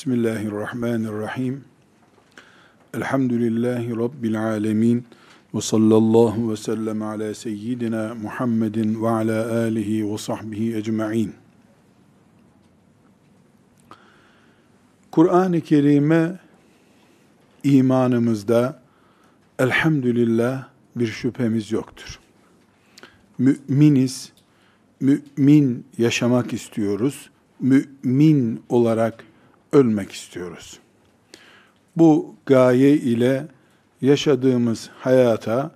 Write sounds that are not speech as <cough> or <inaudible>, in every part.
Bismillahirrahmanirrahim. Elhamdülillahi Rabbil alemin. Ve sallallahu ve sellem ala seyyidina Muhammedin ve ala alihi ve sahbihi ecma'in. Kur'an-ı Kerim'e imanımızda elhamdülillah bir şüphemiz yoktur. Müminiz, mümin yaşamak istiyoruz, mümin olarak ölmek istiyoruz. Bu gaye ile yaşadığımız hayata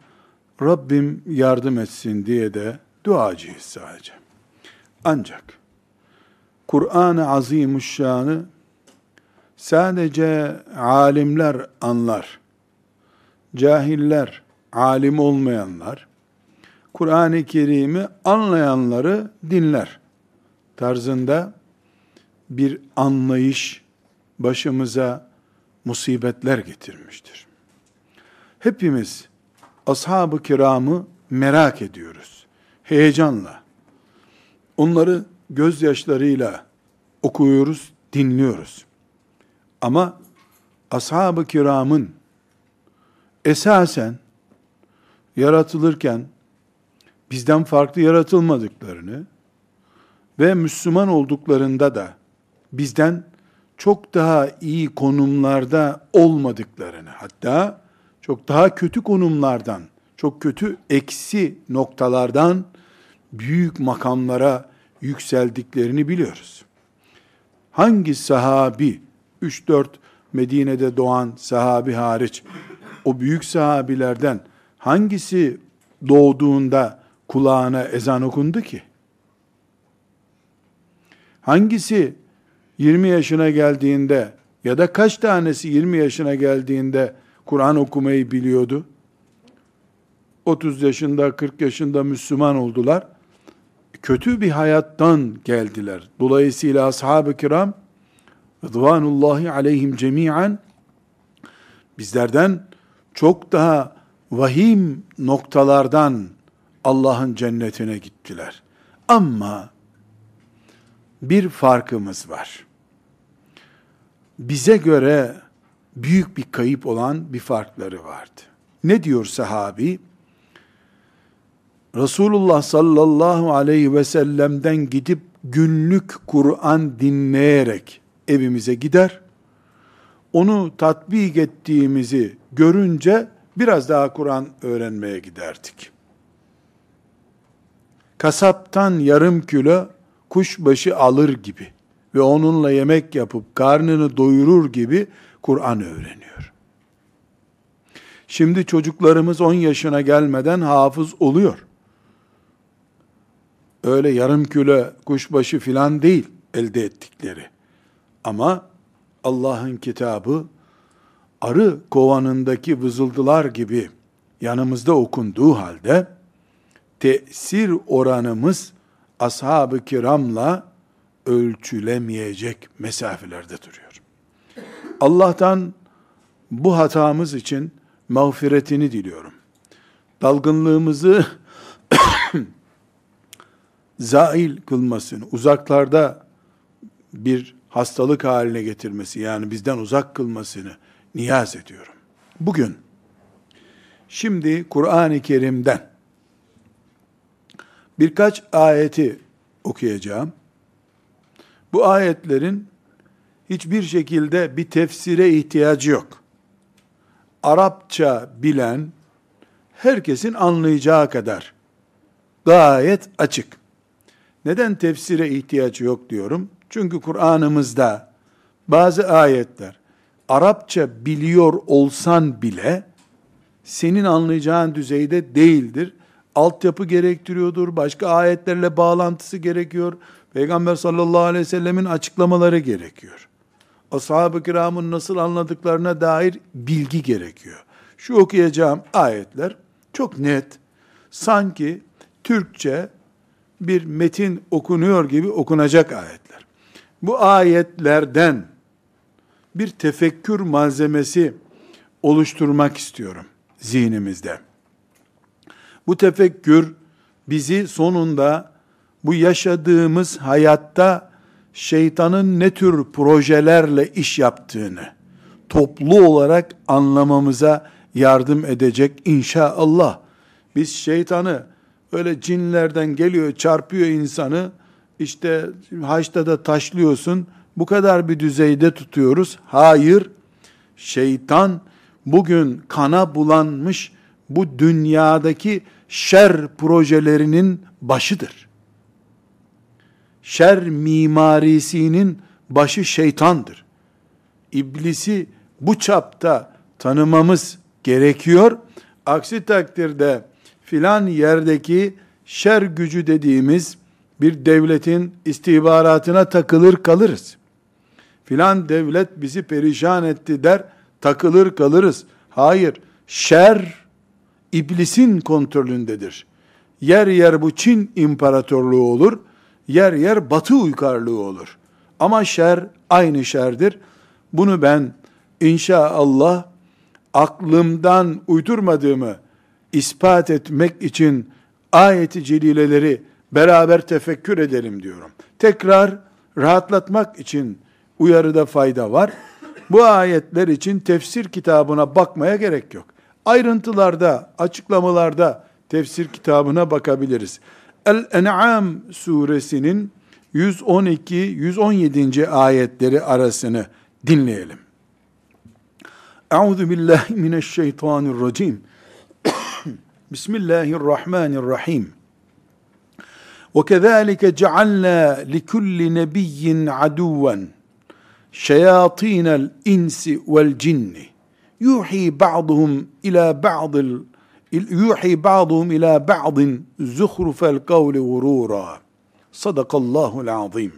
Rabbim yardım etsin diye de duacıyız sadece. Ancak Kur'an-ı Azimuşşan'ı sadece alimler anlar. Cahiller, alim olmayanlar, Kur'an-ı Kerim'i anlayanları dinler tarzında bir anlayış başımıza musibetler getirmiştir. Hepimiz ashab-ı kiramı merak ediyoruz. Heyecanla. Onları gözyaşlarıyla okuyoruz, dinliyoruz. Ama ashab-ı kiramın esasen yaratılırken bizden farklı yaratılmadıklarını ve Müslüman olduklarında da bizden çok daha iyi konumlarda olmadıklarını, hatta çok daha kötü konumlardan, çok kötü eksi noktalardan büyük makamlara yükseldiklerini biliyoruz. Hangi sahabi, 3-4 Medine'de doğan sahabi hariç, o büyük sahabilerden hangisi doğduğunda kulağına ezan okundu ki? Hangisi 20 yaşına geldiğinde ya da kaç tanesi 20 yaşına geldiğinde Kur'an okumayı biliyordu? 30 yaşında, 40 yaşında Müslüman oldular. Kötü bir hayattan geldiler. Dolayısıyla ashab-ı kiram Rıdvanullahi aleyhim cemiyen bizlerden çok daha vahim noktalardan Allah'ın cennetine gittiler. Ama bir farkımız var. Bize göre büyük bir kayıp olan bir farkları vardı. Ne diyor sahabi? Resulullah sallallahu aleyhi ve sellem'den gidip günlük Kur'an dinleyerek evimize gider. Onu tatbik ettiğimizi görünce biraz daha Kur'an öğrenmeye giderdik. Kasaptan yarım kilo kuşbaşı alır gibi ve onunla yemek yapıp karnını doyurur gibi Kur'an öğreniyor. Şimdi çocuklarımız 10 yaşına gelmeden hafız oluyor. Öyle yarım kilo kuşbaşı filan değil elde ettikleri. Ama Allah'ın kitabı arı kovanındaki vızıldılar gibi yanımızda okunduğu halde tesir oranımız ashab-ı kiramla ölçülemeyecek mesafelerde duruyor. Allah'tan bu hatamız için mağfiretini diliyorum. Dalgınlığımızı <coughs> zail kılmasını, uzaklarda bir hastalık haline getirmesi, yani bizden uzak kılmasını niyaz ediyorum. Bugün, şimdi Kur'an-ı Kerim'den birkaç ayeti okuyacağım. Bu ayetlerin hiçbir şekilde bir tefsire ihtiyacı yok. Arapça bilen herkesin anlayacağı kadar gayet açık. Neden tefsire ihtiyacı yok diyorum? Çünkü Kur'an'ımızda bazı ayetler Arapça biliyor olsan bile senin anlayacağın düzeyde değildir altyapı gerektiriyordur, başka ayetlerle bağlantısı gerekiyor. Peygamber sallallahu aleyhi ve sellemin açıklamaları gerekiyor. Ashab-ı kiramın nasıl anladıklarına dair bilgi gerekiyor. Şu okuyacağım ayetler çok net, sanki Türkçe bir metin okunuyor gibi okunacak ayetler. Bu ayetlerden bir tefekkür malzemesi oluşturmak istiyorum zihnimizde. Bu tefekkür bizi sonunda bu yaşadığımız hayatta şeytanın ne tür projelerle iş yaptığını toplu olarak anlamamıza yardım edecek inşallah. Biz şeytanı öyle cinlerden geliyor çarpıyor insanı işte haçta da taşlıyorsun bu kadar bir düzeyde tutuyoruz. Hayır şeytan bugün kana bulanmış bu dünyadaki şer projelerinin başıdır. Şer mimarisinin başı şeytandır. İblisi bu çapta tanımamız gerekiyor. Aksi takdirde filan yerdeki şer gücü dediğimiz bir devletin istihbaratına takılır kalırız. Filan devlet bizi perişan etti der, takılır kalırız. Hayır, şer iblisin kontrolündedir. Yer yer bu Çin imparatorluğu olur, yer yer batı uygarlığı olur. Ama şer aynı şerdir. Bunu ben inşallah aklımdan uydurmadığımı ispat etmek için ayeti celileleri beraber tefekkür edelim diyorum. Tekrar rahatlatmak için uyarıda fayda var. Bu ayetler için tefsir kitabına bakmaya gerek yok Ayrıntılarda, açıklamalarda tefsir kitabına bakabiliriz. El-En'am suresinin 112-117. ayetleri arasını dinleyelim. Euzu billahi mineşşeytanirracim. Bismillahirrahmanirrahim. وكذلك جعلنا لكل نبي عدوا شياطين الانس والجن yuhi ba'duhum ila ba'dil yuhi ba'duhum ila ba'din zuhrufel kavli vurura. Sadakallahul azim.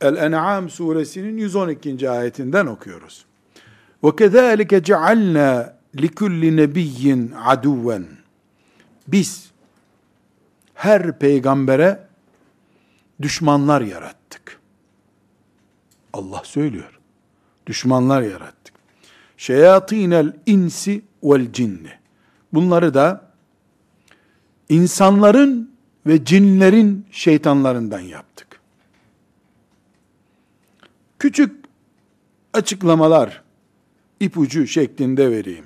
El-En'am suresinin 112. ayetinden okuyoruz. Ve kezalike cealna likulli nebiyyin aduven. Biz her peygambere düşmanlar yarattık. Allah söylüyor. Düşmanlar yarattık. Şeyatinel insi vel cinni. Bunları da insanların ve cinlerin şeytanlarından yaptık. Küçük açıklamalar, ipucu şeklinde vereyim.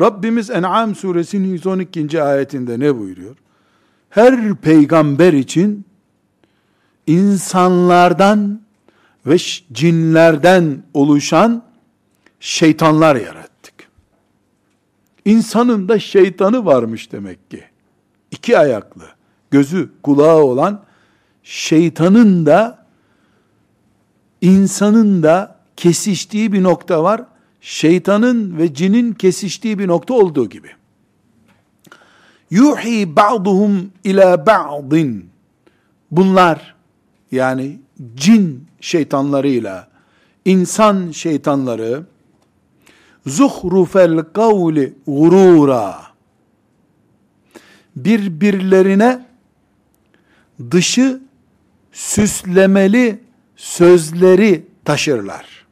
Rabbimiz En'am suresinin 112. ayetinde ne buyuruyor? Her peygamber için insanlardan ve cinlerden oluşan şeytanlar yarattık. İnsanın da şeytanı varmış demek ki. İki ayaklı, gözü, kulağı olan şeytanın da insanın da kesiştiği bir nokta var. Şeytanın ve cinin kesiştiği bir nokta olduğu gibi. Yuhi ba'duhum ila ba'din. Bunlar yani cin şeytanlarıyla insan şeytanları zuhrufel kavli gurura birbirlerine dışı süslemeli sözleri taşırlar.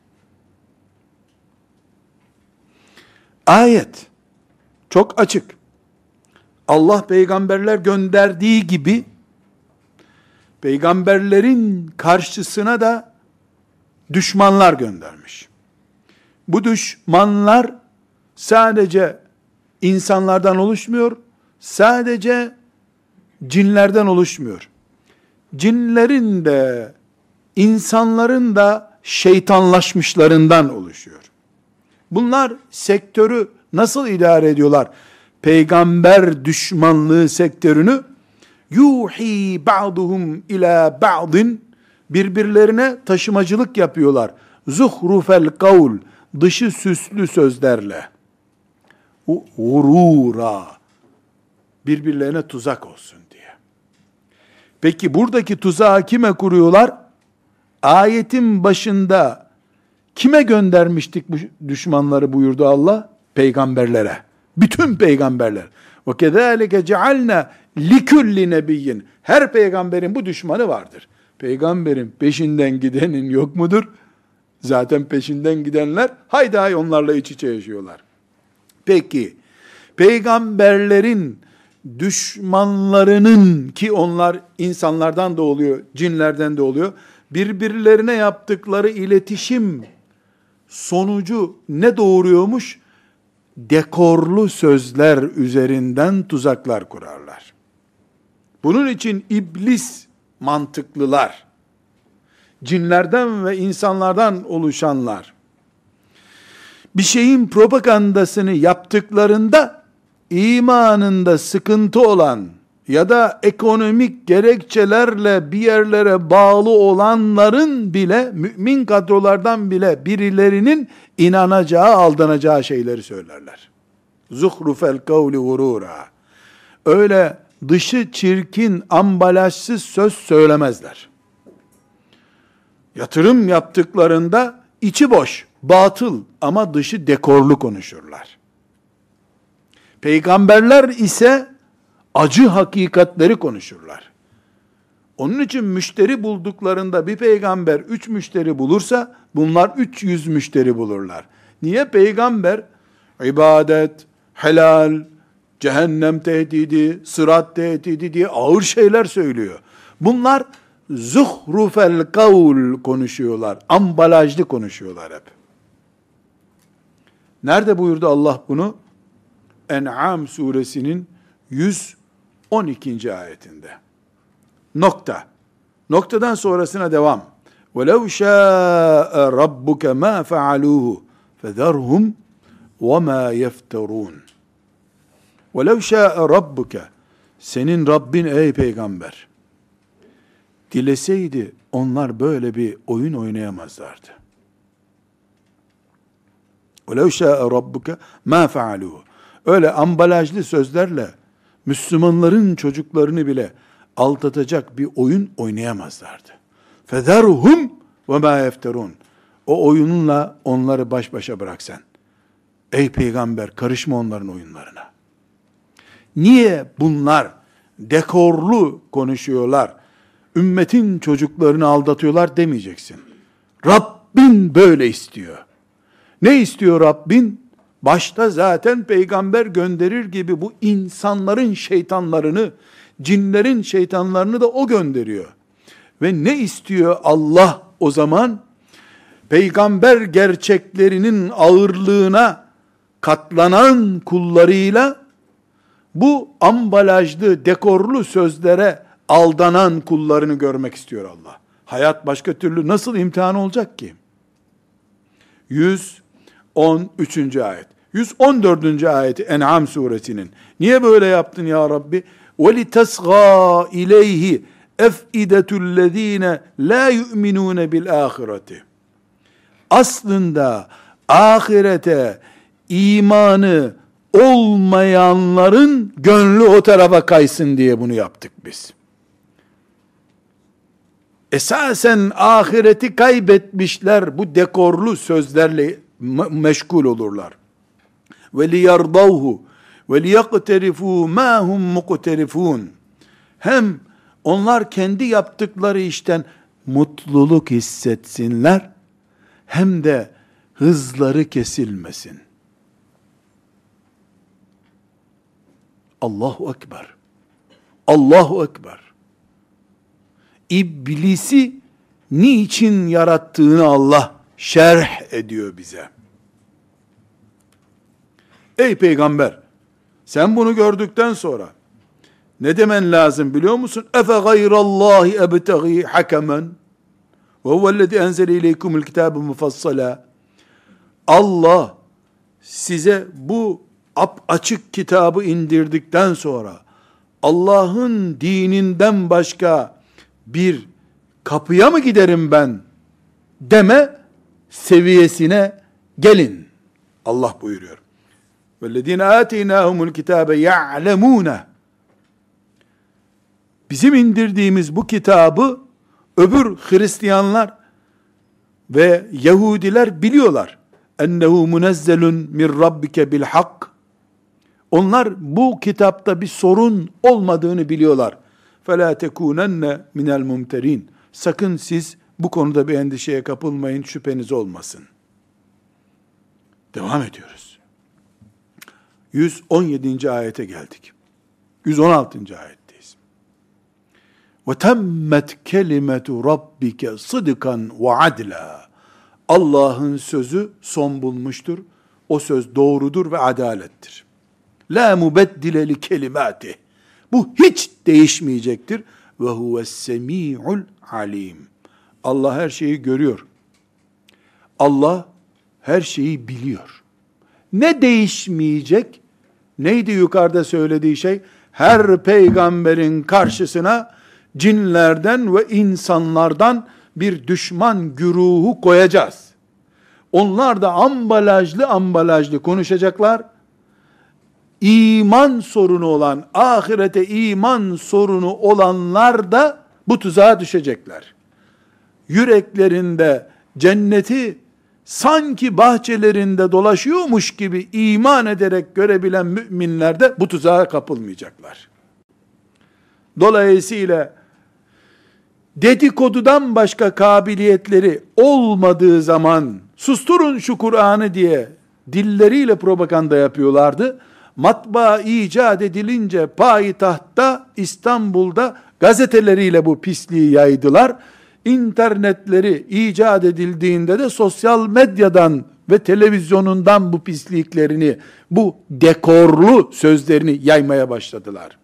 Ayet çok açık. Allah peygamberler gönderdiği gibi peygamberlerin karşısına da düşmanlar göndermiş. Bu düşmanlar sadece insanlardan oluşmuyor, sadece cinlerden oluşmuyor. Cinlerin de insanların da şeytanlaşmışlarından oluşuyor. Bunlar sektörü nasıl idare ediyorlar? Peygamber düşmanlığı sektörünü yuhi ba'duhum ila ba'din birbirlerine taşımacılık yapıyorlar. Zuhrufel kavl dışı süslü sözlerle. Gurura birbirlerine tuzak olsun diye. Peki buradaki tuzağı kime kuruyorlar? ayetin başında kime göndermiştik bu düşmanları buyurdu Allah? Peygamberlere. Bütün peygamberler. Ve kezalike cealna likulli nebiyyin. Her peygamberin bu düşmanı vardır. Peygamberin peşinden gidenin yok mudur? Zaten peşinden gidenler haydi hay onlarla iç içe yaşıyorlar. Peki peygamberlerin düşmanlarının ki onlar insanlardan da oluyor, cinlerden de oluyor birbirlerine yaptıkları iletişim sonucu ne doğuruyormuş? Dekorlu sözler üzerinden tuzaklar kurarlar. Bunun için iblis mantıklılar, cinlerden ve insanlardan oluşanlar, bir şeyin propagandasını yaptıklarında imanında sıkıntı olan ya da ekonomik gerekçelerle bir yerlere bağlı olanların bile mümin kadrolardan bile birilerinin inanacağı, aldanacağı şeyleri söylerler. Zuhrufel kavli vurura. Öyle dışı çirkin, ambalajsız söz söylemezler. Yatırım yaptıklarında içi boş, batıl ama dışı dekorlu konuşurlar. Peygamberler ise acı hakikatleri konuşurlar. Onun için müşteri bulduklarında bir peygamber üç müşteri bulursa bunlar 300 müşteri bulurlar. Niye? Peygamber ibadet, helal, cehennem tehdidi, sırat tehdidi diye ağır şeyler söylüyor. Bunlar zuhrufel kavl konuşuyorlar. Ambalajlı konuşuyorlar hep. Nerede buyurdu Allah bunu? En'am suresinin 112. ayetinde. Nokta. Noktadan sonrasına devam. وَلَوْ شَاءَ رَبُّكَ مَا فَعَلُوهُ فَذَرْهُمْ وَمَا يَفْتَرُونَ وَلَوْ شَاءَ رَبُّكَ Senin Rabbin ey peygamber dileseydi onlar böyle bir oyun oynayamazlardı. وَلَوْ شَاءَ رَبُّكَ مَا فَعَلُوهُ Öyle ambalajlı sözlerle Müslümanların çocuklarını bile aldatacak bir oyun oynayamazlardı. فَذَرْهُمْ وَمَا يَفْتَرُونَ O oyununla onları baş başa bırak sen. Ey peygamber karışma onların oyunlarına. Niye bunlar dekorlu konuşuyorlar? Ümmetin çocuklarını aldatıyorlar demeyeceksin. Rabbin böyle istiyor. Ne istiyor Rabbin? Başta zaten peygamber gönderir gibi bu insanların şeytanlarını, cinlerin şeytanlarını da o gönderiyor. Ve ne istiyor Allah o zaman? Peygamber gerçeklerinin ağırlığına katlanan kullarıyla bu ambalajlı, dekorlu sözlere aldanan kullarını görmek istiyor Allah. Hayat başka türlü nasıl imtihan olacak ki? 100 113. ayet. 114. ayeti En'am suresinin. Niye böyle yaptın ya Rabbi? وَلِتَسْغَى اِلَيْهِ اَفْئِدَةُ الَّذ۪ينَ لَا يُؤْمِنُونَ بِالْآخِرَةِ Aslında ahirete imanı olmayanların gönlü o tarafa kaysın diye bunu yaptık biz. Esasen ahireti kaybetmişler bu dekorlu sözlerle meşgul olurlar. Ve liyardavhu ve liyaqterifu ma hum muqterifun. Hem onlar kendi yaptıkları işten mutluluk hissetsinler hem de hızları kesilmesin. Allahu Ekber. Allahu Ekber. İblisi niçin yarattığını Allah şerh ediyor bize. Ey peygamber, sen bunu gördükten sonra ne demen lazım biliyor musun? Efe gayrallahi ebtegi hakemen ve huvellezî enzele ileykumul kitâbe mufassala Allah size bu açık kitabı indirdikten sonra Allah'ın dininden başka bir kapıya mı giderim ben deme seviyesine gelin. Allah buyuruyor. وَالَّذ۪ينَ آتَيْنَاهُمُ الْكِتَابَ يَعْلَمُونَ Bizim indirdiğimiz bu kitabı öbür Hristiyanlar ve Yahudiler biliyorlar. Ennehu munezzelun min rabbike bil hak. Onlar bu kitapta bir sorun olmadığını biliyorlar. فَلَا تَكُونَنَّ مِنَ الْمُمْتَرِينَ Sakın siz bu konuda bir endişeye kapılmayın, şüpheniz olmasın. Devam ediyoruz. 117. ayete geldik. 116. ayetteyiz. Ve temmet kelimetu rabbike sıdıkan ve adla. Allah'ın sözü son bulmuştur. O söz doğrudur ve adalettir. La mubeddile li kelimati. Bu hiç değişmeyecektir. Ve huves semi'ul alim. Allah her şeyi görüyor. Allah her şeyi biliyor. Ne değişmeyecek? Neydi yukarıda söylediği şey? Her peygamberin karşısına cinlerden ve insanlardan bir düşman güruhu koyacağız. Onlar da ambalajlı ambalajlı konuşacaklar. İman sorunu olan, ahirete iman sorunu olanlar da bu tuzağa düşecekler. Yüreklerinde cenneti sanki bahçelerinde dolaşıyormuş gibi iman ederek görebilen müminler de bu tuzağa kapılmayacaklar. Dolayısıyla dedikodudan başka kabiliyetleri olmadığı zaman susturun şu Kur'an'ı diye dilleriyle propaganda yapıyorlardı. Matbaa icat edilince payitahtta İstanbul'da gazeteleriyle bu pisliği yaydılar. İnternetleri icat edildiğinde de sosyal medyadan ve televizyonundan bu pisliklerini, bu dekorlu sözlerini yaymaya başladılar.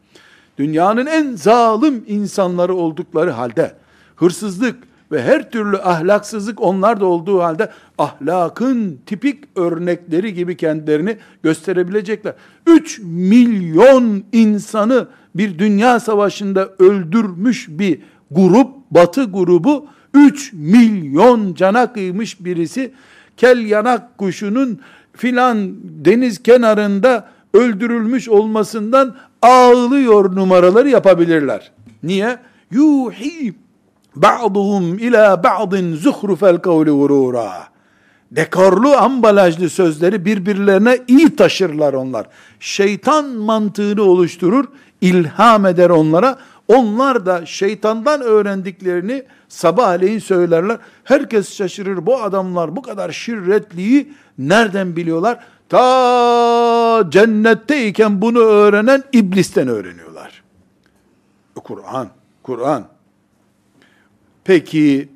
Dünyanın en zalim insanları oldukları halde, hırsızlık ve her türlü ahlaksızlık onlar da olduğu halde ahlakın tipik örnekleri gibi kendilerini gösterebilecekler. 3 milyon insanı bir dünya savaşında öldürmüş bir grup, batı grubu 3 milyon cana kıymış birisi kel yanak kuşunun filan deniz kenarında öldürülmüş olmasından ağlıyor numaraları yapabilirler. Niye? Yuhi ba'duhum ila ba'din zuhrufel kavli vurura. Dekorlu ambalajlı sözleri birbirlerine iyi taşırlar onlar. Şeytan mantığını oluşturur, ilham eder onlara. Onlar da şeytandan öğrendiklerini sabahleyin söylerler. Herkes şaşırır. Bu adamlar bu kadar şirretliği nereden biliyorlar? Ta cennetteyken bunu öğrenen iblisten öğreniyorlar. Kur'an, Kur'an. Peki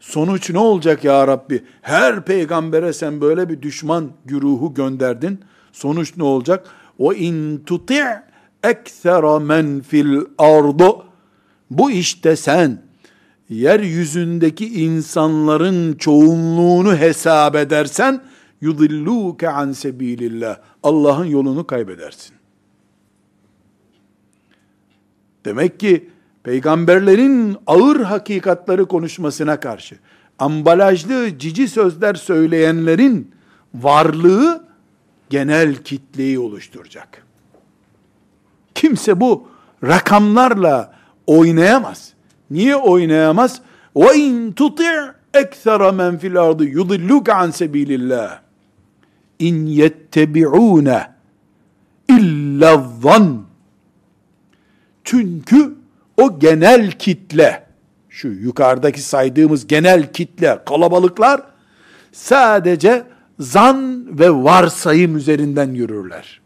sonuç ne olacak ya Rabbi? Her peygambere sen böyle bir düşman güruhu gönderdin. Sonuç ne olacak? O in tuti' ekthera men fil ardu. Bu işte sen yeryüzündeki insanların çoğunluğunu hesap edersen yudilluke an sebilillah. Allah'ın yolunu kaybedersin. Demek ki peygamberlerin ağır hakikatları konuşmasına karşı ambalajlı cici sözler söyleyenlerin varlığı genel kitleyi oluşturacak. Kimse bu rakamlarla oynayamaz. Niye oynayamaz? Ve in tuti' eksera men fil ardı yudilluke an sebilillah. İn yettebi'une illa zan. Çünkü o genel kitle, şu yukarıdaki saydığımız genel kitle, kalabalıklar sadece zan ve varsayım üzerinden yürürler.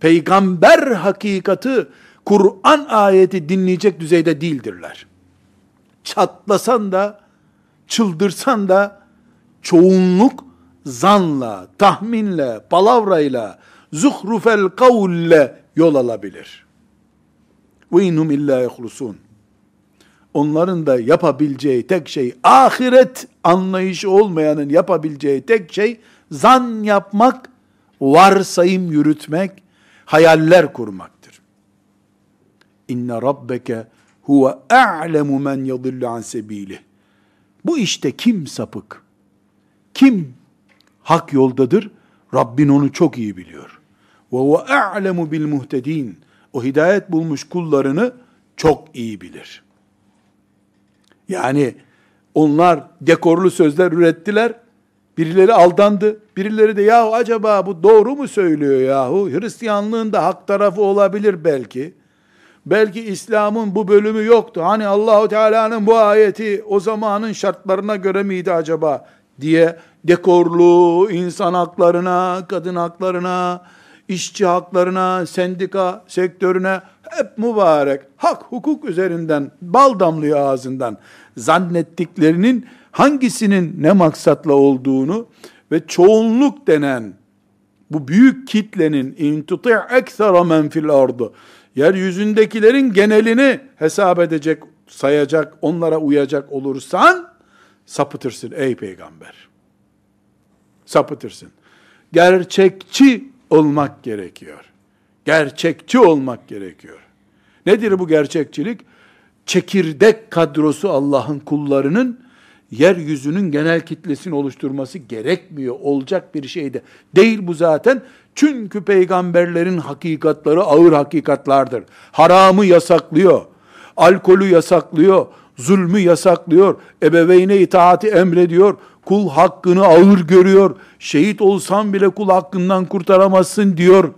Peygamber hakikati Kur'an ayeti dinleyecek düzeyde değildirler. Çatlasan da, çıldırsan da çoğunluk zanla, tahminle, palavrayla, zuhrufel kavlle yol alabilir. Ve inhum illa yehlusun. Onların da yapabileceği tek şey, ahiret anlayışı olmayanın yapabileceği tek şey, zan yapmak, varsayım yürütmek, hayaller kurmaktır. İnne rabbeke huve a'lemu men yadillu an sebilih. Bu işte kim sapık? Kim hak yoldadır? Rabbin onu çok iyi biliyor. Ve huve a'lemu bil muhtedin. O hidayet bulmuş kullarını çok iyi bilir. Yani onlar dekorlu sözler ürettiler. Birileri aldandı. Birileri de yahu acaba bu doğru mu söylüyor yahu? Hristiyanlığın da hak tarafı olabilir belki. Belki İslam'ın bu bölümü yoktu. Hani Allahu Teala'nın bu ayeti o zamanın şartlarına göre miydi acaba diye dekorlu insan haklarına, kadın haklarına, işçi haklarına, sendika sektörüne hep mübarek, hak hukuk üzerinden bal damlıyor ağzından zannettiklerinin hangisinin ne maksatla olduğunu ve çoğunluk denen bu büyük kitlenin in tuti' eksera men fil ardı yeryüzündekilerin genelini hesap edecek, sayacak, onlara uyacak olursan sapıtırsın ey peygamber. Sapıtırsın. Gerçekçi olmak gerekiyor. Gerçekçi olmak gerekiyor. Nedir bu gerçekçilik? Çekirdek kadrosu Allah'ın kullarının yeryüzünün genel kitlesini oluşturması gerekmiyor. Olacak bir şey de değil bu zaten. Çünkü peygamberlerin hakikatları ağır hakikatlardır. Haramı yasaklıyor. Alkolü yasaklıyor. Zulmü yasaklıyor. Ebeveyne itaati emrediyor. Kul hakkını ağır görüyor. Şehit olsan bile kul hakkından kurtaramazsın diyor.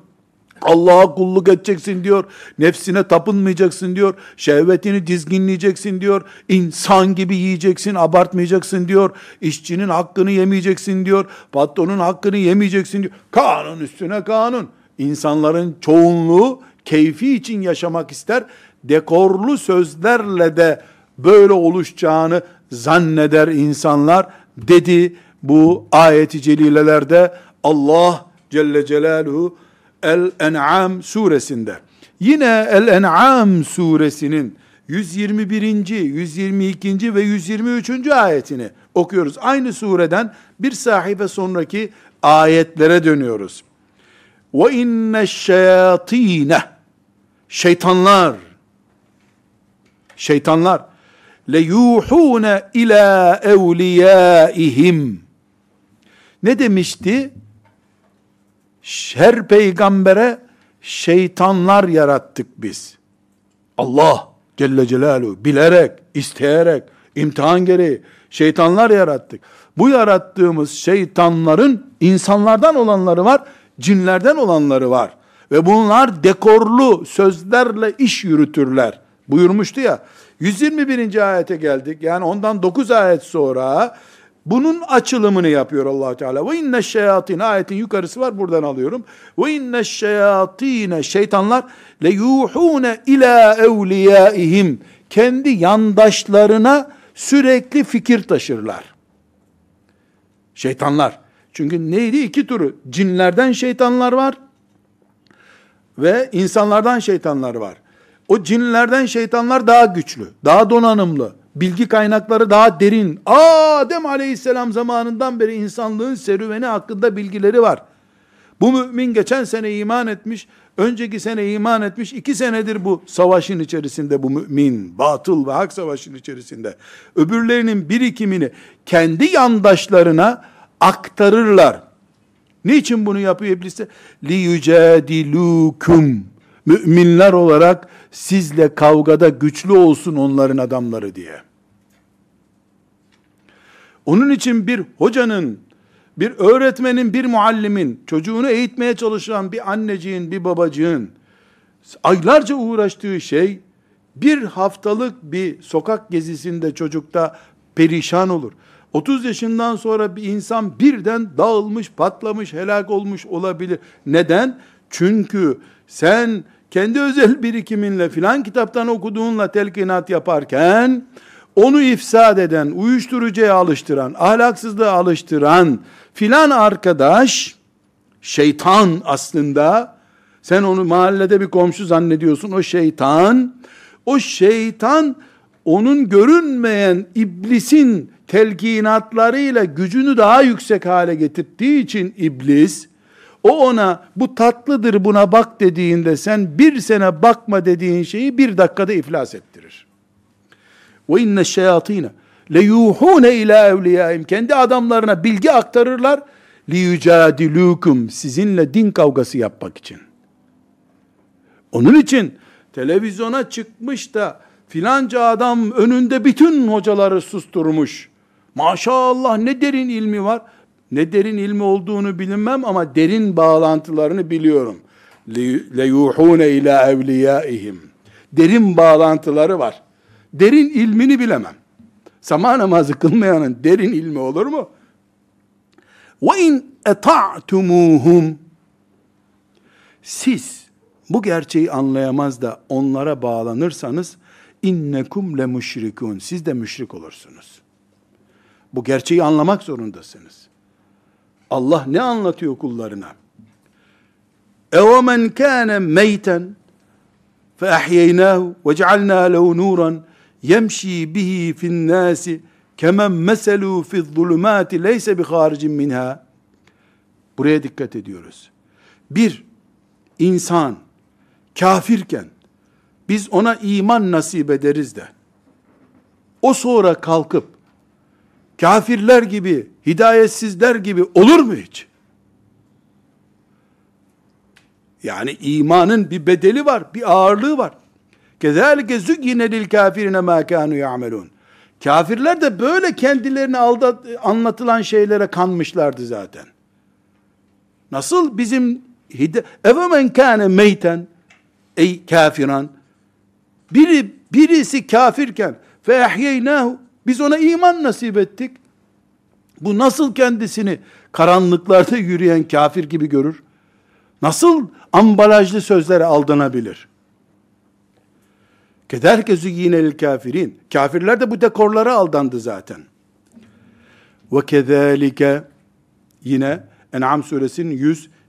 Allah'a kulluk edeceksin diyor. Nefsine tapınmayacaksın diyor. Şehvetini dizginleyeceksin diyor. İnsan gibi yiyeceksin, abartmayacaksın diyor. İşçinin hakkını yemeyeceksin diyor. Patronun hakkını yemeyeceksin diyor. Kanun üstüne kanun. İnsanların çoğunluğu keyfi için yaşamak ister. Dekorlu sözlerle de böyle oluşacağını zanneder insanlar dedi bu ayeti celilelerde Allah Celle Celaluhu El-En'am suresinde. Yine El-En'am suresinin 121. 122. ve 123. ayetini okuyoruz. Aynı sureden bir sahife sonraki ayetlere dönüyoruz. Ve inne şeyatine şeytanlar şeytanlar yuhune ila evliyaihim ne demişti? her peygambere şeytanlar yarattık biz. Allah Celle Celaluhu bilerek, isteyerek, imtihan gereği şeytanlar yarattık. Bu yarattığımız şeytanların insanlardan olanları var, cinlerden olanları var. Ve bunlar dekorlu sözlerle iş yürütürler. Buyurmuştu ya. 121. ayete geldik. Yani ondan 9 ayet sonra bunun açılımını yapıyor allah Teala. Ve inne şeyatin ayetin yukarısı var buradan alıyorum. Ve inne şeyatine şeytanlar le yuhune ila evliyaihim kendi yandaşlarına sürekli fikir taşırlar. Şeytanlar. Çünkü neydi? iki turu. Cinlerden şeytanlar var ve insanlardan şeytanlar var. O cinlerden şeytanlar daha güçlü, daha donanımlı, bilgi kaynakları daha derin. Adem aleyhisselam zamanından beri insanlığın serüveni hakkında bilgileri var. Bu mümin geçen sene iman etmiş, önceki sene iman etmiş, iki senedir bu savaşın içerisinde bu mümin, batıl ve hak savaşın içerisinde. Öbürlerinin birikimini kendi yandaşlarına aktarırlar. Niçin bunu yapıyor iblis? Li yücedilukum. Müminler olarak sizle kavgada güçlü olsun onların adamları diye. Onun için bir hocanın, bir öğretmenin, bir muallimin, çocuğunu eğitmeye çalışan bir anneciğin, bir babacığın aylarca uğraştığı şey bir haftalık bir sokak gezisinde çocukta perişan olur. 30 yaşından sonra bir insan birden dağılmış, patlamış, helak olmuş olabilir. Neden? Çünkü sen kendi özel birikiminle filan kitaptan okuduğunla telkinat yaparken onu ifsad eden, uyuşturucuya alıştıran, ahlaksızlığa alıştıran filan arkadaş şeytan aslında sen onu mahallede bir komşu zannediyorsun o şeytan o şeytan onun görünmeyen iblisin telkinatlarıyla gücünü daha yüksek hale getirdiği için iblis o ona bu tatlıdır buna bak dediğinde sen bir sene bakma dediğin şeyi bir dakikada iflas ettirir. Ve inne şeyatine le yuhune ila evliyaim kendi adamlarına bilgi aktarırlar li yücadilukum sizinle din kavgası yapmak için. Onun için televizyona çıkmış da filanca adam önünde bütün hocaları susturmuş. Maşallah ne derin ilmi var. Ne derin ilmi olduğunu bilinmem ama derin bağlantılarını biliyorum. Yuhune ila evliyaihim. Derin bağlantıları var. Derin ilmini bilemem. Sabah namazı kılmayanın derin ilmi olur mu? İn eta'tumuhum siz bu gerçeği anlayamaz da onlara bağlanırsanız innekum le müşrikun. Siz de müşrik olursunuz. Bu gerçeği anlamak zorundasınız. Allah ne anlatıyor kullarına? اَوَمَنْ كَانَ مَيْتًا فَاَحْيَيْنَاهُ وَجَعَلْنَا لَهُ نُورًا يَمْشِي بِهِ فِي النَّاسِ كَمَنْ مَسَلُوا فِي الظُّلُمَاتِ لَيْسَ بِخَارِجٍ مِنْهَا Buraya dikkat ediyoruz. Bir, insan kafirken biz ona iman nasip ederiz de o sonra kalkıp kafirler gibi, hidayetsizler gibi olur mu hiç? Yani imanın bir bedeli var, bir ağırlığı var. Kezalike züggine lil kafirine ma kanu ya'melun. Kafirler de böyle kendilerine aldat, anlatılan şeylere kanmışlardı zaten. Nasıl bizim eve men kâne meyten ey kafiran biri birisi kafirken fe ehyeynahu biz ona iman nasip ettik. Bu nasıl kendisini karanlıklarda yürüyen kafir gibi görür? Nasıl ambalajlı sözlere aldanabilir? Kederke züyyinel kafirin. Kafirler de bu dekorlara aldandı zaten. Ve kezalike yine En'am suresinin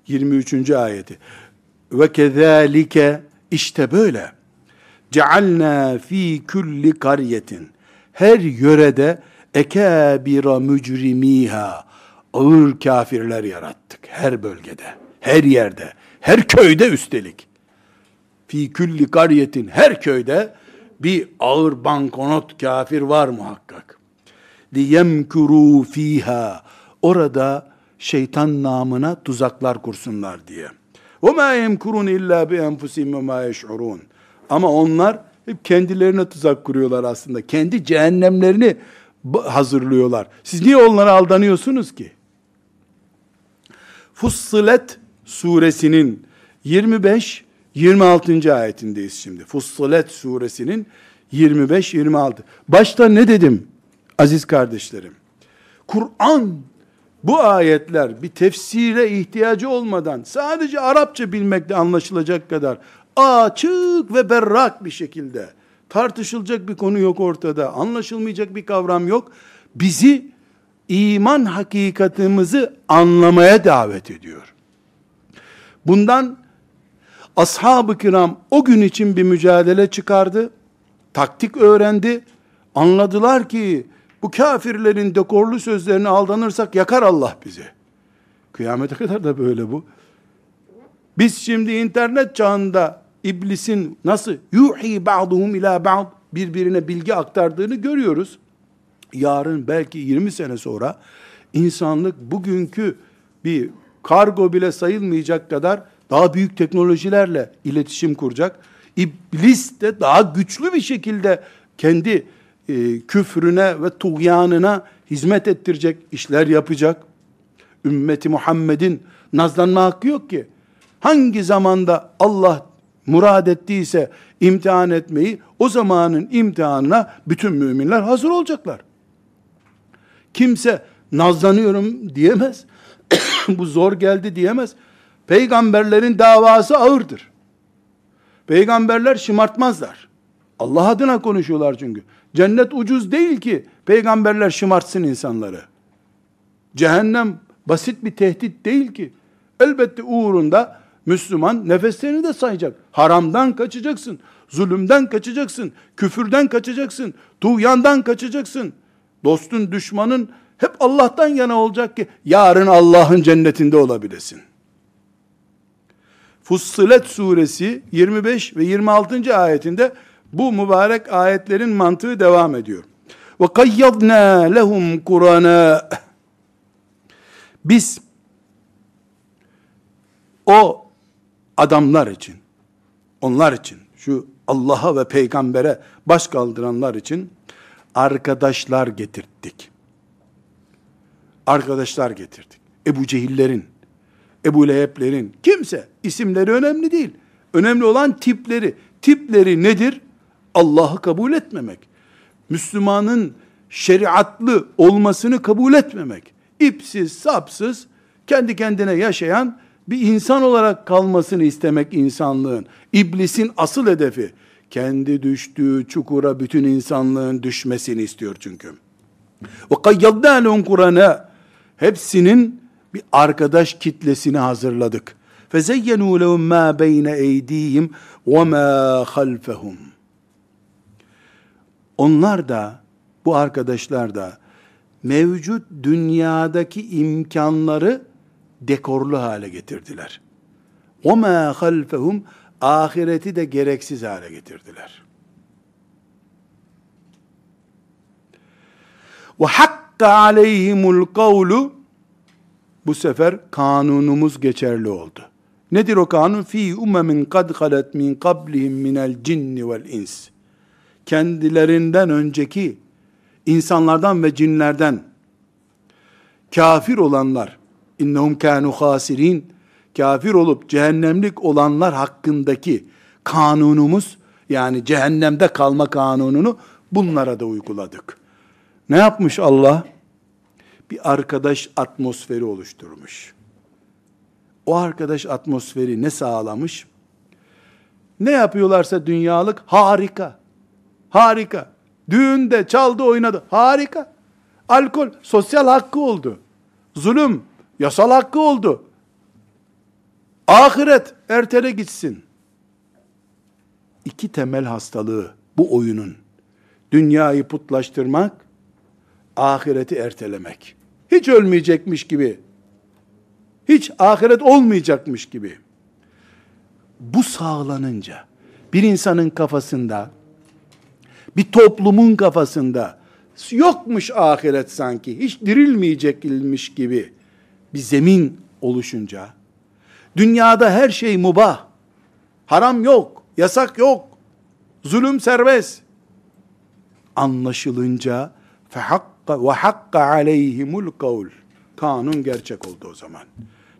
123. ayeti. Ve kezalike işte böyle. Cealna fi kulli karyetin. Her yörede ekebira mücrimiha ağır kafirler yarattık her bölgede, her yerde, her köyde üstelik. Fi külli kariyetin her köyde bir ağır bankonot kafir var muhakkak. Liyemkuru fiha orada şeytan namına tuzaklar kursunlar diye. O ma yemkurun illa bi enfusihim ma yeş'urun. Ama onlar hep kendilerine tuzak kuruyorlar aslında. Kendi cehennemlerini hazırlıyorlar. Siz niye onlara aldanıyorsunuz ki? Fussilet suresinin 25 26. ayetindeyiz şimdi. Fussilet suresinin 25 26. Başta ne dedim aziz kardeşlerim? Kur'an bu ayetler bir tefsire ihtiyacı olmadan sadece Arapça bilmekle anlaşılacak kadar açık ve berrak bir şekilde tartışılacak bir konu yok ortada. Anlaşılmayacak bir kavram yok. Bizi iman hakikatimizi anlamaya davet ediyor. Bundan ashab-ı kiram o gün için bir mücadele çıkardı. Taktik öğrendi. Anladılar ki bu kafirlerin dekorlu sözlerine aldanırsak yakar Allah bizi. Kıyamete kadar da böyle bu. Biz şimdi internet çağında iblisin nasıl yuhi ba'duhum ila ba'd birbirine bilgi aktardığını görüyoruz. Yarın belki 20 sene sonra insanlık bugünkü bir kargo bile sayılmayacak kadar daha büyük teknolojilerle iletişim kuracak. İblis de daha güçlü bir şekilde kendi e, küfrüne ve tuğyanına hizmet ettirecek işler yapacak. Ümmeti Muhammed'in nazlanma hakkı yok ki. Hangi zamanda Allah murad ettiyse imtihan etmeyi, o zamanın imtihanına bütün müminler hazır olacaklar. Kimse nazlanıyorum diyemez. <coughs> Bu zor geldi diyemez. Peygamberlerin davası ağırdır. Peygamberler şımartmazlar. Allah adına konuşuyorlar çünkü. Cennet ucuz değil ki peygamberler şımartsın insanları. Cehennem basit bir tehdit değil ki. Elbette uğrunda Müslüman nefeslerini de sayacak. Haramdan kaçacaksın. Zulümden kaçacaksın. Küfürden kaçacaksın. Tuğyandan kaçacaksın. Dostun, düşmanın hep Allah'tan yana olacak ki yarın Allah'ın cennetinde olabilesin. Fussilet suresi 25 ve 26. ayetinde bu mübarek ayetlerin mantığı devam ediyor. Ve kayyadna lehum kurana biz o adamlar için onlar için şu Allah'a ve peygambere baş kaldıranlar için arkadaşlar getirttik. Arkadaşlar getirdik. Ebu Cehillerin, Ebu Leheb'lerin, kimse, isimleri önemli değil. Önemli olan tipleri. Tipleri nedir? Allah'ı kabul etmemek. Müslümanın şeriatlı olmasını kabul etmemek. İpsiz, sapsız, kendi kendine yaşayan bir insan olarak kalmasını istemek insanlığın. İblisin asıl hedefi kendi düştüğü çukura bütün insanlığın düşmesini istiyor çünkü. Ve kayyadna lehum Kur'an'a hepsinin bir arkadaş kitlesini hazırladık. Fezeyyenu lehum ma beyne eydihim ve halfehum. Onlar da bu arkadaşlar da mevcut dünyadaki imkanları dekorlu hale getirdiler. وَمَا خَلْفَهُمْ Ahireti de gereksiz hale getirdiler. وَحَقَّ عَلَيْهِمُ الْقَوْلُ Bu sefer kanunumuz geçerli oldu. Nedir o kanun? Fi ummemin kad halet min qablihim minel cinni vel ins. Kendilerinden önceki insanlardan ve cinlerden kafir olanlar innehum kanu hasirin kafir olup cehennemlik olanlar hakkındaki kanunumuz yani cehennemde kalma kanununu bunlara da uyguladık. Ne yapmış Allah? Bir arkadaş atmosferi oluşturmuş. O arkadaş atmosferi ne sağlamış? Ne yapıyorlarsa dünyalık harika. Harika. Düğünde çaldı oynadı. Harika. Alkol sosyal hakkı oldu. Zulüm yasal hakkı oldu. Ahiret ertele gitsin. İki temel hastalığı bu oyunun. Dünyayı putlaştırmak, ahireti ertelemek. Hiç ölmeyecekmiş gibi. Hiç ahiret olmayacakmış gibi. Bu sağlanınca bir insanın kafasında bir toplumun kafasında yokmuş ahiret sanki, hiç dirilmeyecekmiş gibi bir zemin oluşunca, dünyada her şey mubah, haram yok, yasak yok, zulüm serbest, anlaşılınca fehakka ve hakka aleyhimul kavl. Kanun gerçek oldu o zaman.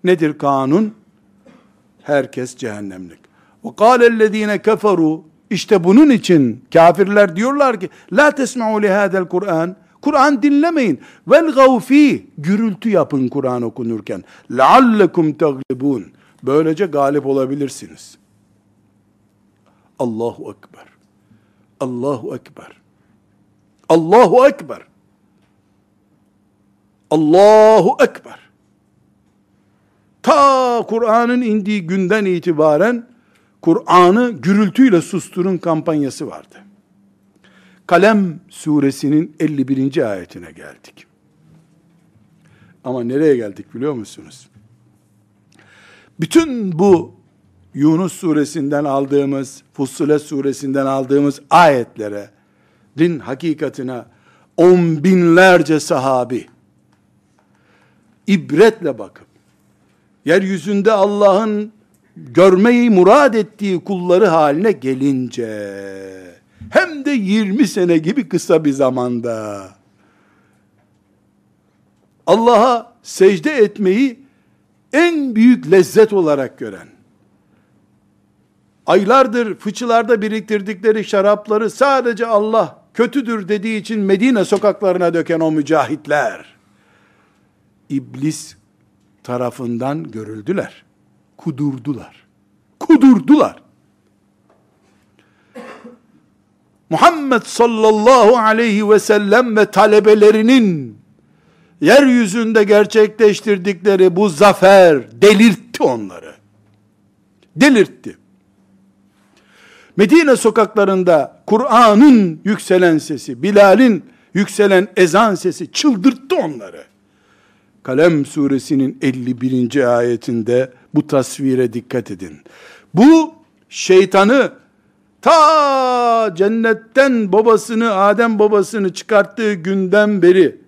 Nedir kanun? Herkes cehennemlik. Ve kâlellezîne keferû işte bunun için kafirler diyorlar ki la tesma'u li hadal Kur'an Kur'an dinlemeyin. Vel gavfi gürültü yapın Kur'an okunurken. Leallekum taglibun. Böylece galip olabilirsiniz. Allahu ekber. Allahu ekber. Allahu ekber. Allahu ekber. Ta Kur'an'ın indiği günden itibaren Kur'an'ı gürültüyle susturun kampanyası vardı. Kalem suresinin 51. ayetine geldik. Ama nereye geldik biliyor musunuz? Bütün bu Yunus suresinden aldığımız, Fussilet suresinden aldığımız ayetlere, din hakikatine on binlerce sahabi ibretle bakıp, yeryüzünde Allah'ın görmeyi murad ettiği kulları haline gelince hem de 20 sene gibi kısa bir zamanda Allah'a secde etmeyi en büyük lezzet olarak gören aylardır fıçılarda biriktirdikleri şarapları sadece Allah kötüdür dediği için Medine sokaklarına döken o mücahitler iblis tarafından görüldüler kudurdular. Kudurdular. Muhammed sallallahu aleyhi ve sellem ve talebelerinin yeryüzünde gerçekleştirdikleri bu zafer delirtti onları. Delirtti. Medine sokaklarında Kur'an'ın yükselen sesi, Bilal'in yükselen ezan sesi çıldırttı onları. Kalem suresinin 51. ayetinde bu tasvire dikkat edin. Bu şeytanı ta cennetten babasını, Adem babasını çıkarttığı günden beri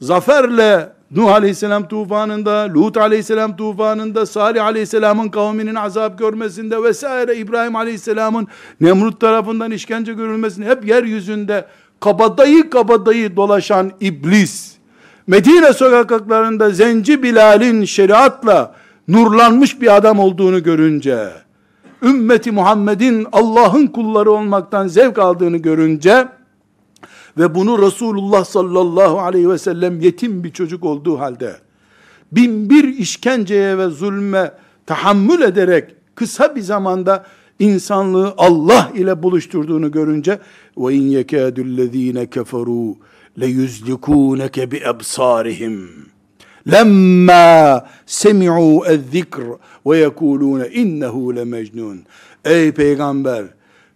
zaferle Nuh aleyhisselam tufanında, Lut aleyhisselam tufanında, Salih aleyhisselamın kavminin azap görmesinde vesaire İbrahim aleyhisselamın Nemrut tarafından işkence görülmesinde hep yeryüzünde kabadayı kabadayı dolaşan iblis Medine sokaklarında Zenci Bilal'in şeriatla nurlanmış bir adam olduğunu görünce, ümmeti Muhammed'in Allah'ın kulları olmaktan zevk aldığını görünce, ve bunu Resulullah sallallahu aleyhi ve sellem yetim bir çocuk olduğu halde, bin bir işkenceye ve zulme tahammül ederek kısa bir zamanda insanlığı Allah ile buluşturduğunu görünce ve in yekâdullezîne keferû le yuzlikûneke bi ebsârihim lemma semi'û ezzikr ve yekulûne innehu le mecnun ey peygamber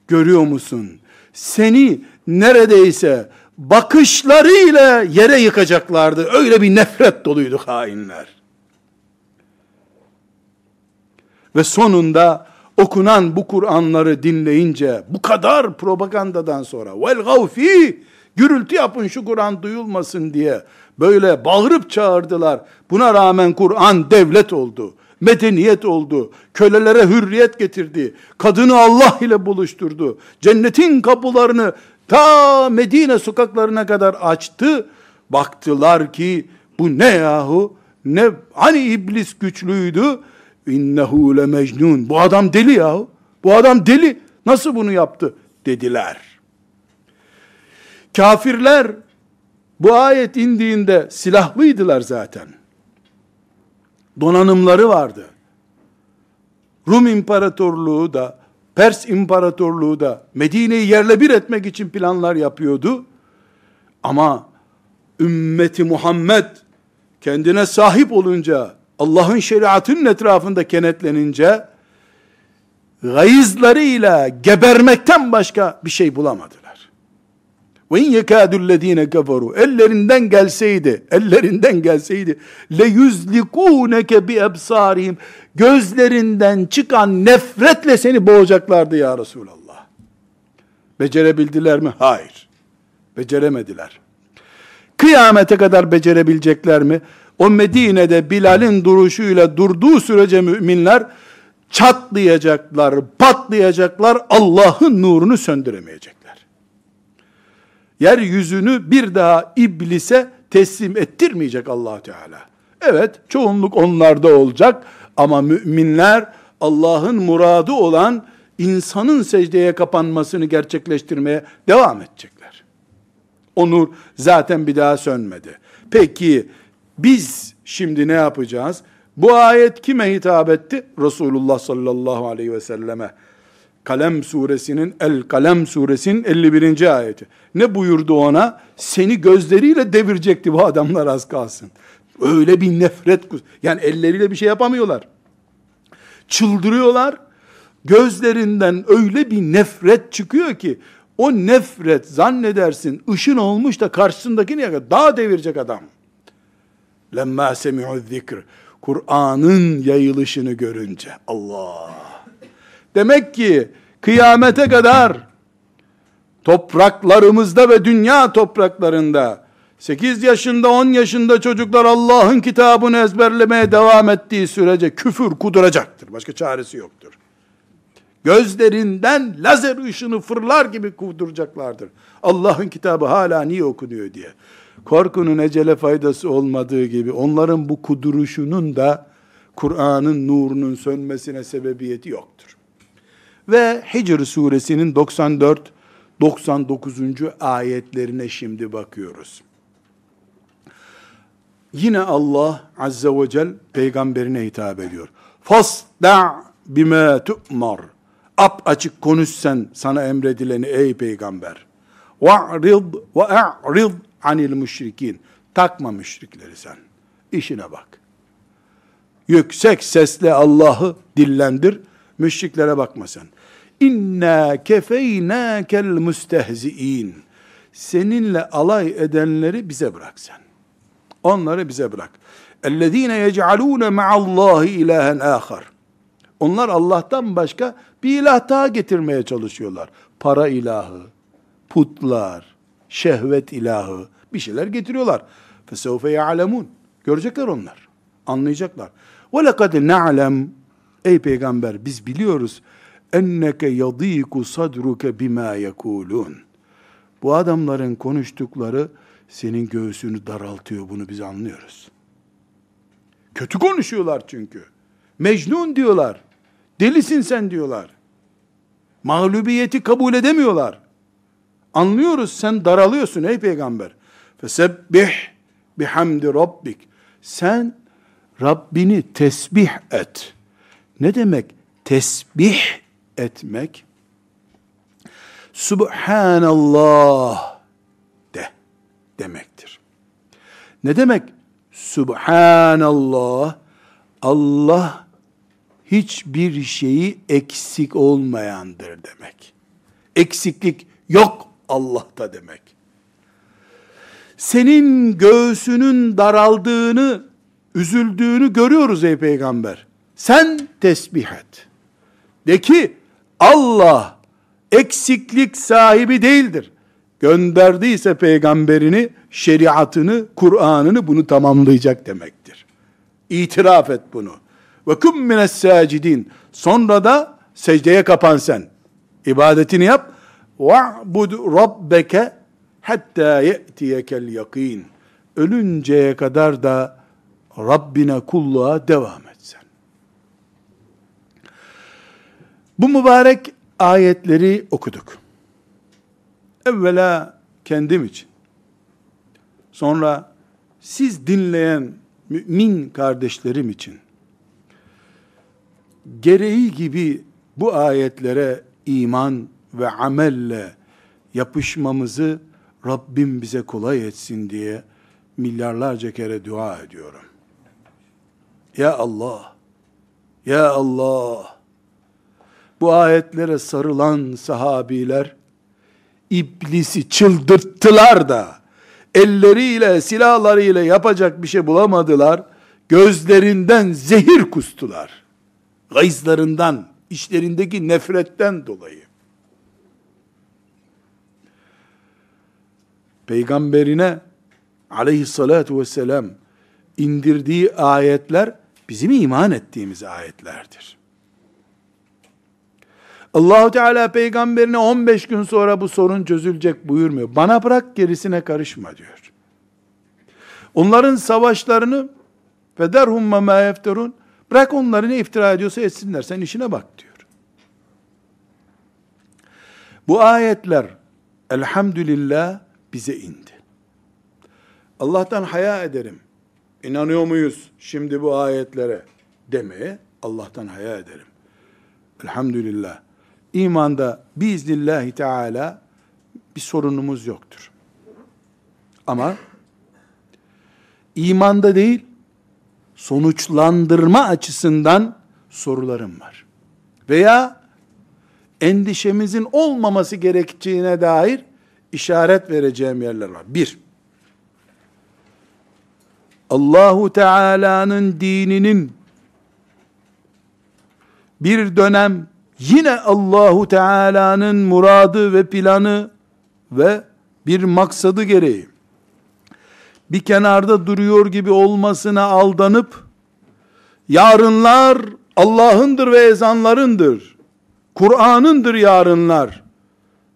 görüyor musun? Seni neredeyse bakışlarıyla yere yıkacaklardı. Öyle bir nefret doluydu hainler. Ve sonunda okunan bu Kur'anları dinleyince bu kadar propagandadan sonra vel gavfi gürültü yapın şu Kur'an duyulmasın diye böyle bağırıp çağırdılar. Buna rağmen Kur'an devlet oldu. Medeniyet oldu. Kölelere hürriyet getirdi. Kadını Allah ile buluşturdu. Cennetin kapılarını ta Medine sokaklarına kadar açtı. Baktılar ki bu ne yahu? Ne hani iblis güçlüydü? İnnehu le mecnun. Bu adam deli ya. Bu adam deli. Nasıl bunu yaptı? Dediler. Kafirler bu ayet indiğinde silahlıydılar zaten. Donanımları vardı. Rum İmparatorluğu da, Pers İmparatorluğu da Medine'yi yerle bir etmek için planlar yapıyordu. Ama ümmeti Muhammed kendine sahip olunca, Allah'ın şeriatının etrafında kenetlenince, gayızlarıyla gebermekten başka bir şey bulamadılar. Ve in yekâdullezîne keferu ellerinden gelseydi, ellerinden gelseydi le yüzlikûneke bi ebsârihim gözlerinden çıkan nefretle seni boğacaklardı ya Resulallah. Becerebildiler mi? Hayır. Beceremediler. Kıyamete kadar becerebilecekler mi? O Medine'de Bilal'in duruşuyla durduğu sürece müminler çatlayacaklar, patlayacaklar, Allah'ın nurunu söndüremeyecekler. Yeryüzünü bir daha iblise teslim ettirmeyecek allah Teala. Evet, çoğunluk onlarda olacak ama müminler Allah'ın muradı olan insanın secdeye kapanmasını gerçekleştirmeye devam edecekler. O nur zaten bir daha sönmedi. Peki biz şimdi ne yapacağız? Bu ayet kime hitap etti? Resulullah sallallahu aleyhi ve selleme. Kalem suresinin El Kalem suresinin 51. ayeti. Ne buyurdu ona? Seni gözleriyle devirecekti bu adamlar az kalsın. Öyle bir nefret. Yani elleriyle bir şey yapamıyorlar. Çıldırıyorlar. Gözlerinden öyle bir nefret çıkıyor ki o nefret zannedersin ışın olmuş da karşısındaki niye daha devirecek adam. Lemma semi'u zikr. Kur'an'ın yayılışını görünce Allah. Demek ki kıyamete kadar topraklarımızda ve dünya topraklarında 8 yaşında 10 yaşında çocuklar Allah'ın kitabını ezberlemeye devam ettiği sürece küfür kuduracaktır. Başka çaresi yoktur. Gözlerinden lazer ışını fırlar gibi kuduracaklardır. Allah'ın kitabı hala niye okunuyor diye. Korkunun ecele faydası olmadığı gibi onların bu kuduruşunun da Kur'an'ın nurunun sönmesine sebebiyeti yoktur. Ve Hicr suresinin 94 99. ayetlerine şimdi bakıyoruz. Yine Allah azze ve cel peygamberine hitap ediyor. Fasda bime tu'mar. Ap açık konuş sen sana emredileni ey peygamber. Ve'rid ve'rid anil müşrikin. Takma müşrikleri sen. İşine bak. Yüksek sesle Allah'ı dillendir. Müşriklere bakma sen. İnna kefeynâkel müstehzi'in. Seninle alay edenleri bize bırak sen. Onları bize bırak. اَلَّذ۪ينَ يَجْعَلُونَ مَعَ اللّٰهِ اِلَٰهًا آخر. Onlar Allah'tan başka bir ilah daha getirmeye çalışıyorlar. Para ilahı, putlar, şehvet ilahı bir şeyler getiriyorlar. فَسَوْفَ يَعْلَمُونَ Görecekler onlar. Anlayacaklar. وَلَقَدْ نَعْلَمْ Ey peygamber biz biliyoruz enneke yadiku sadruke bima yekulun. Bu adamların konuştukları senin göğsünü daraltıyor bunu biz anlıyoruz. Kötü konuşuyorlar çünkü. Mecnun diyorlar. Delisin sen diyorlar. Mağlubiyeti kabul edemiyorlar. Anlıyoruz sen daralıyorsun ey peygamber. Fesebbih bihamdi rabbik. Sen Rabbini tesbih et. Ne demek tesbih etmek? Subhanallah de demektir. Ne demek Subhanallah? Allah hiçbir şeyi eksik olmayandır demek. Eksiklik yok Allah'ta demek. Senin göğsünün daraldığını, üzüldüğünü görüyoruz ey peygamber. Sen tesbih et. De ki Allah eksiklik sahibi değildir. Gönderdiyse peygamberini, şeriatını, Kur'an'ını bunu tamamlayacak demektir. İtiraf et bunu. Ve kum mines sacidin. Sonra da secdeye kapan sen. İbadetini yap. Ve'bud rabbeke hatta ye'tiyekel yakin. Ölünceye kadar da Rabbine kulluğa devam et sen. Bu mübarek ayetleri okuduk. Evvela kendim için. Sonra siz dinleyen mümin kardeşlerim için gereği gibi bu ayetlere iman ve amelle yapışmamızı Rabbim bize kolay etsin diye milyarlarca kere dua ediyorum. Ya Allah, Ya Allah, bu ayetlere sarılan sahabiler, iblisi çıldırttılar da, elleriyle, silahlarıyla yapacak bir şey bulamadılar, gözlerinden zehir kustular. Gayızlarından, işlerindeki nefretten dolayı. Peygamberine aleyhissalatu vesselam indirdiği ayetler bizim iman ettiğimiz ayetlerdir. Allahu Teala peygamberine 15 gün sonra bu sorun çözülecek buyurmuyor. Bana bırak gerisine karışma diyor. Onların savaşlarını federhum ma yefterun bırak onları ne iftira ediyorsa etsinler sen işine bak diyor. Bu ayetler elhamdülillah bize indi. Allah'tan haya ederim. İnanıyor muyuz şimdi bu ayetlere demeye Allah'tan haya ederim. Elhamdülillah. İmanda biiznillahü teala bir sorunumuz yoktur. Ama imanda değil, sonuçlandırma açısından sorularım var. Veya endişemizin olmaması gerektiğine dair işaret vereceğim yerler var. Bir, Allahu Teala'nın dininin bir dönem yine Allahu Teala'nın muradı ve planı ve bir maksadı gereği bir kenarda duruyor gibi olmasına aldanıp yarınlar Allah'ındır ve ezanlarındır. Kur'an'ındır yarınlar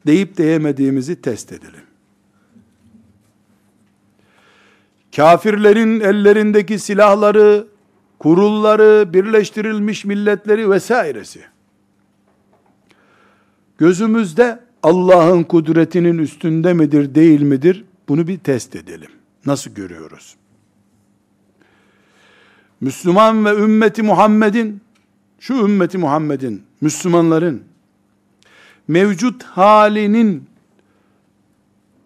deyip deyemediğimizi test edelim. Kafirlerin ellerindeki silahları, kurulları, birleştirilmiş milletleri vesairesi. Gözümüzde Allah'ın kudretinin üstünde midir, değil midir? Bunu bir test edelim. Nasıl görüyoruz? Müslüman ve ümmeti Muhammed'in, şu ümmeti Muhammed'in, Müslümanların mevcut halinin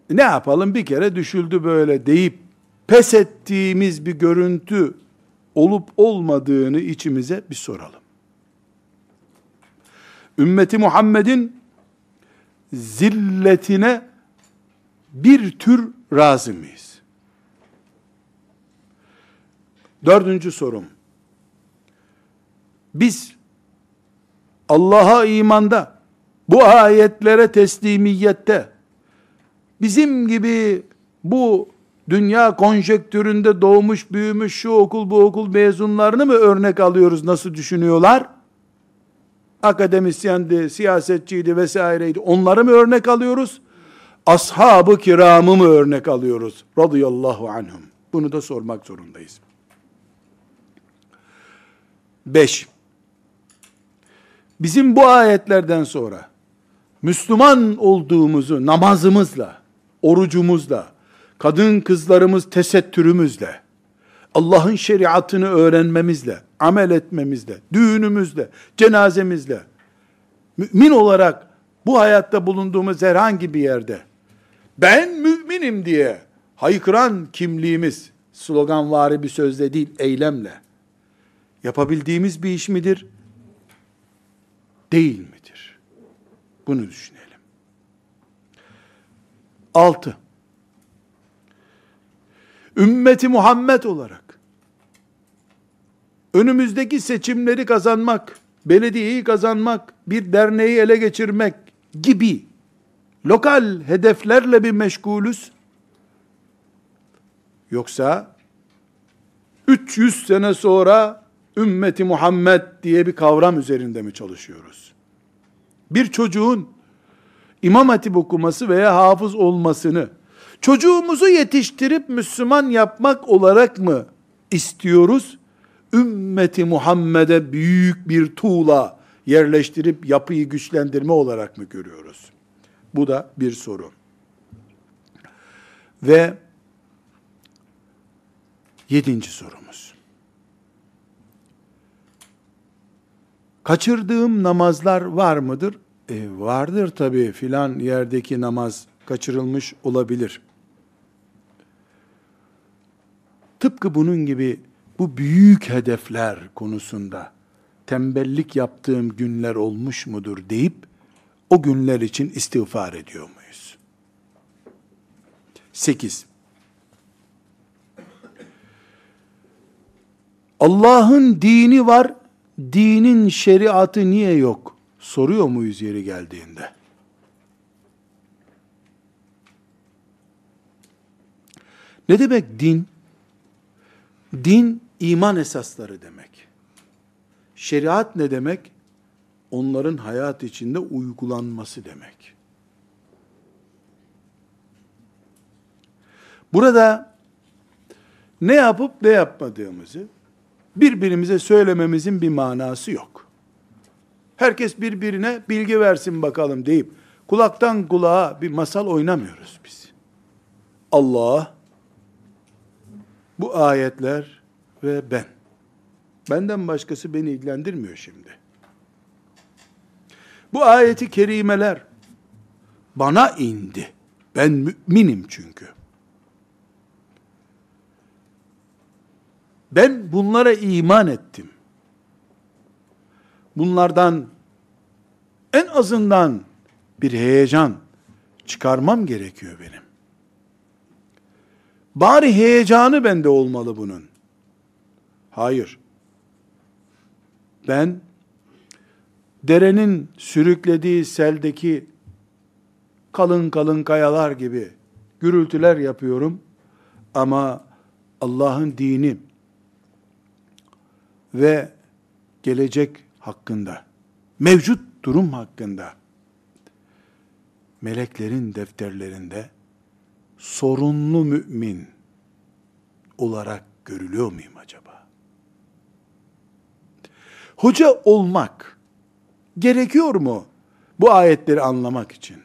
ne yapalım bir kere düşüldü böyle deyip pes ettiğimiz bir görüntü olup olmadığını içimize bir soralım. Ümmeti Muhammed'in zilletine bir tür razı mıyız? Dördüncü sorum. Biz Allah'a imanda bu ayetlere teslimiyette bizim gibi bu dünya konjektüründe doğmuş büyümüş şu okul bu okul mezunlarını mı örnek alıyoruz nasıl düşünüyorlar? Akademisyendi, siyasetçiydi vesaireydi. Onları mı örnek alıyoruz? Ashab-ı kiramı mı örnek alıyoruz? Radıyallahu anhum. Bunu da sormak zorundayız. Beş. Bizim bu ayetlerden sonra Müslüman olduğumuzu namazımızla, orucumuzla, kadın kızlarımız tesettürümüzle, Allah'ın şeriatını öğrenmemizle, amel etmemizle, düğünümüzle, cenazemizle, mümin olarak bu hayatta bulunduğumuz herhangi bir yerde, ben müminim diye haykıran kimliğimiz, sloganvari bir sözle değil, eylemle, yapabildiğimiz bir iş midir? Değil midir? Bunu düşünelim. Altı. Ümmeti Muhammed olarak önümüzdeki seçimleri kazanmak, belediyeyi kazanmak, bir derneği ele geçirmek gibi lokal hedeflerle bir meşgulüz. Yoksa 300 sene sonra ümmeti Muhammed diye bir kavram üzerinde mi çalışıyoruz? Bir çocuğun imam hatip okuması veya hafız olmasını çocuğumuzu yetiştirip Müslüman yapmak olarak mı istiyoruz? Ümmeti Muhammed'e büyük bir tuğla yerleştirip yapıyı güçlendirme olarak mı görüyoruz? Bu da bir soru. Ve yedinci sorumuz. Kaçırdığım namazlar var mıdır? E, vardır tabii filan yerdeki namaz kaçırılmış olabilir. Tıpkı bunun gibi bu büyük hedefler konusunda tembellik yaptığım günler olmuş mudur deyip o günler için istiğfar ediyor muyuz? 8. Allah'ın dini var, dinin şeriatı niye yok? Soruyor muyuz yeri geldiğinde? Ne demek din? Din iman esasları demek. Şeriat ne demek? Onların hayat içinde uygulanması demek. Burada ne yapıp ne yapmadığımızı birbirimize söylememizin bir manası yok. Herkes birbirine bilgi versin bakalım deyip kulaktan kulağa bir masal oynamıyoruz biz. Allah bu ayetler ve ben. Benden başkası beni ilgilendirmiyor şimdi. Bu ayeti kerimeler bana indi. Ben müminim çünkü. Ben bunlara iman ettim. Bunlardan en azından bir heyecan çıkarmam gerekiyor benim. Bari heyecanı bende olmalı bunun. Hayır. Ben derenin sürüklediği seldeki kalın kalın kayalar gibi gürültüler yapıyorum ama Allah'ın dini ve gelecek hakkında, mevcut durum hakkında meleklerin defterlerinde sorunlu mümin olarak görülüyor muyum acaba? Hoca olmak gerekiyor mu bu ayetleri anlamak için?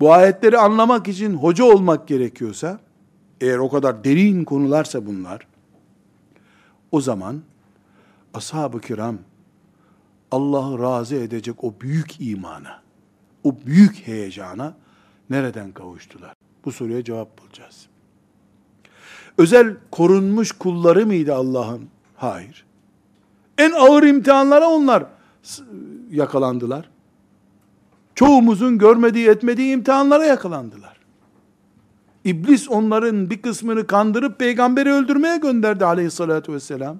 Bu ayetleri anlamak için hoca olmak gerekiyorsa, eğer o kadar derin konularsa bunlar, o zaman ashab-ı kiram Allah'ı razı edecek o büyük imana, o büyük heyecana nereden kavuştular? Bu soruya cevap bulacağız. Özel korunmuş kulları mıydı Allah'ın? Hayır. En ağır imtihanlara onlar yakalandılar. Çoğumuzun görmediği etmediği imtihanlara yakalandılar. İblis onların bir kısmını kandırıp peygamberi öldürmeye gönderdi aleyhissalatü vesselam.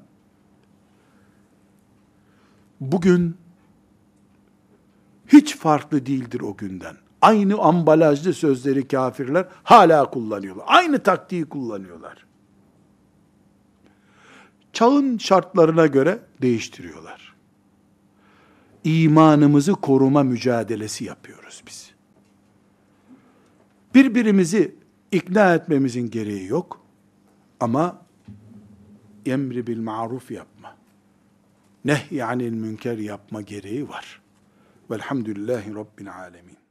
Bugün hiç farklı değildir o günden. Aynı ambalajlı sözleri kafirler hala kullanıyorlar. Aynı taktiği kullanıyorlar. Çağın şartlarına göre değiştiriyorlar. İmanımızı koruma mücadelesi yapıyoruz biz. Birbirimizi ikna etmemizin gereği yok. Ama emri bil maruf yapma. Nehyanil münker yapma gereği var. Velhamdülillahi Rabbil alemin.